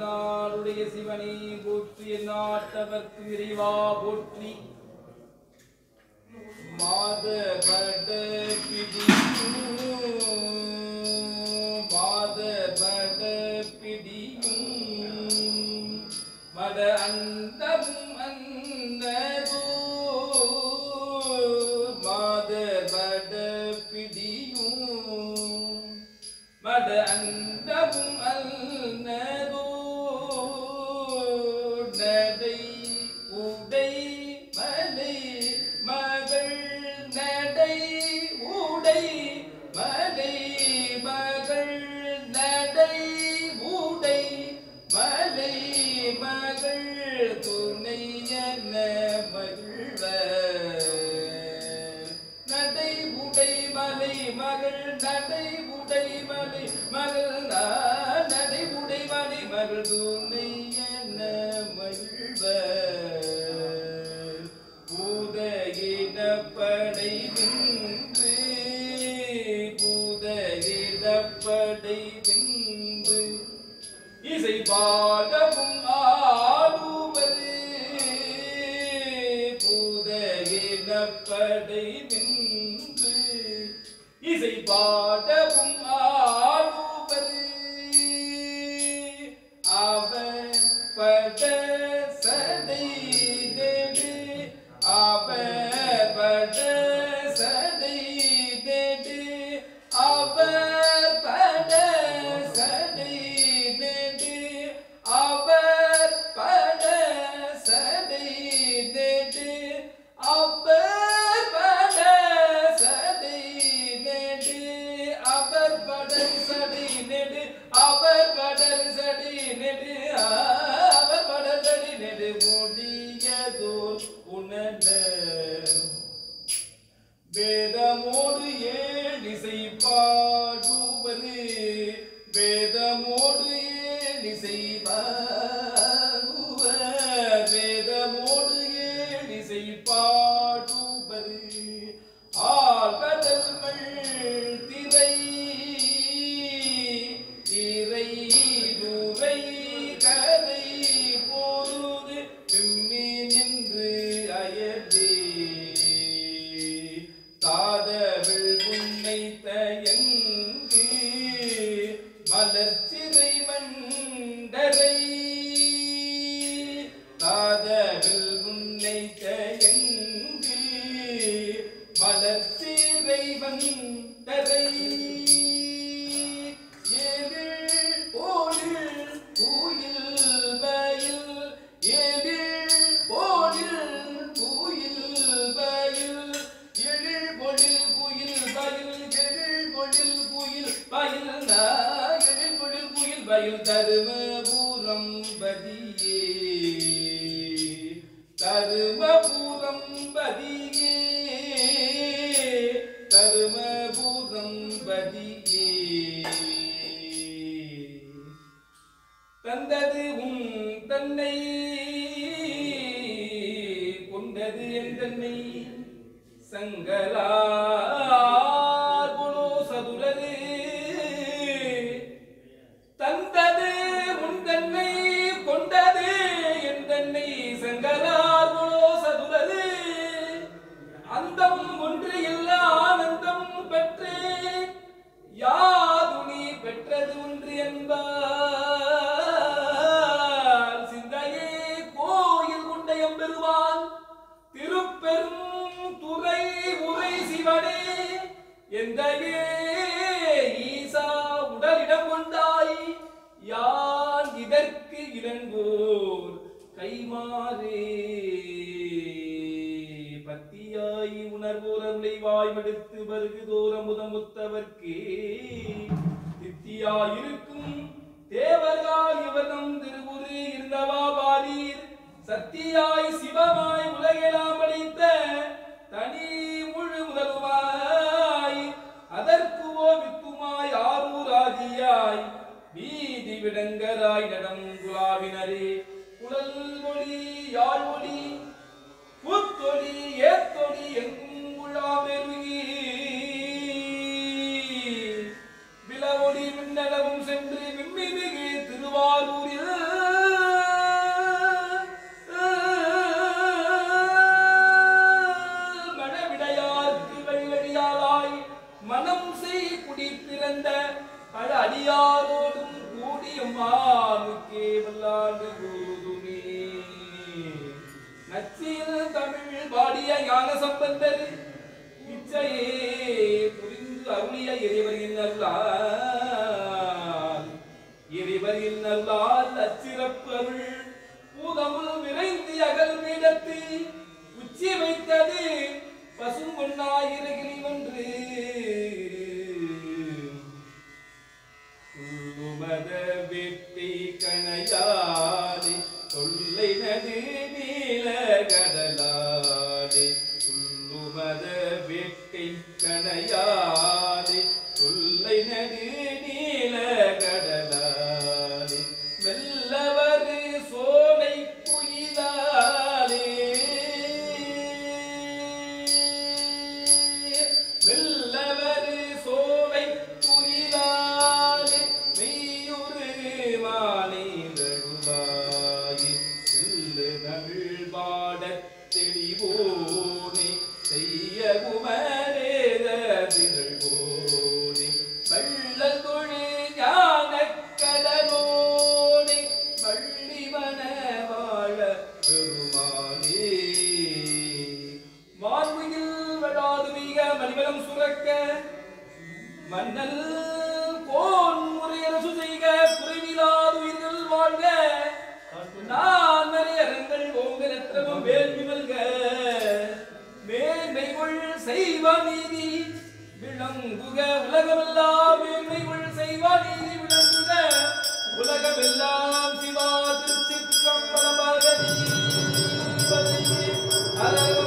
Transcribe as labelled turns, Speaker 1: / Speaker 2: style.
Speaker 1: நாளுடைய சிவனை போற்றி நாட்டவர்க்கு இறைவா போற்றி. மாதபட பிடியும் மாதபட பிடியும் மத அந்தமும் அந்ததோ மாதபட பிடி மத மகள் நடை உடை மகள் நடை உடை மகள் துணை என மகிழ்வர்? பூதகிடப்படை நின்று பூதகிடப்படை நின்று. இசை பாடமும் ஆடுவது பூதகிடப்படை நின்று இசை பாடவும் ஆடுவது அவர் பட சடை நெடு அவர் ஏழிசை பாடுவ வேதமோடு ஏழிசை பாடுவது ஆகடல் மள் திரை இறை நுரை கரை பொருது விம்மி நின்று அயர்ந்தே. தாதவள் உன்னை தயங்கு மலர்ச்சிறை பயில் குயில் பூரம் பதியே. தரும பூரம் பதியே. தரும பூரம் பதியே. தந்தது உன் தன்னை கொண்டது என் தன்னை சங்கலா சிவனே எந்தையே ஈசா உடலிடம் கொண்டாய் யான் இதற்கு இளங்கோர்? கைமாறே பத்தியாய் உணர்வோர் அருளை வாய்மெடுத்து வருகு தோறம் முதமுத்தவர்க்கே தித்தியாயிருக்கும் தேவர்கள் இவர்தம் திருவுரு இருந்தவா பாரீர் சத்தியாய் சிவமா விடங்கராய் நடம் குலாவினரே குழல் ஒளி யாழ் ஒளி புத்தொளி ஏத்தொளி எங்கும் உழாமெருகி மானுக்கே வல்லாண்டு போதுமே நச்சியில் தமிழ் பாடிய ஞான சம்பந்தர். இச்சையே புரிந்து அருளிய இறைவரின் நல்லால் இறைவரின் நல்லால் அச்சிறப்பு அருள் கணையாடி தொல்லை நது நீல கடலாடி துள்ளுமத வெட்டி கணையாடி தொல்லை நது மணிவலம் சுரக்க மன்னல் கோன் முறையரசு செய்க குறைவிலாது உயிர்கள் வாழ்க. நான் மறையரங்கள் ஓங்க நத்திரமும் வேள்வி மல்க மேன்மைகள் செய்வ நீதி விளங்குக உலகமெல்லாம் மேன்மைகள் செய்வ நீதி விளங்குக. உலகமெல்லாம் சிவா திருச்சிற்றம்பலமாக அழகு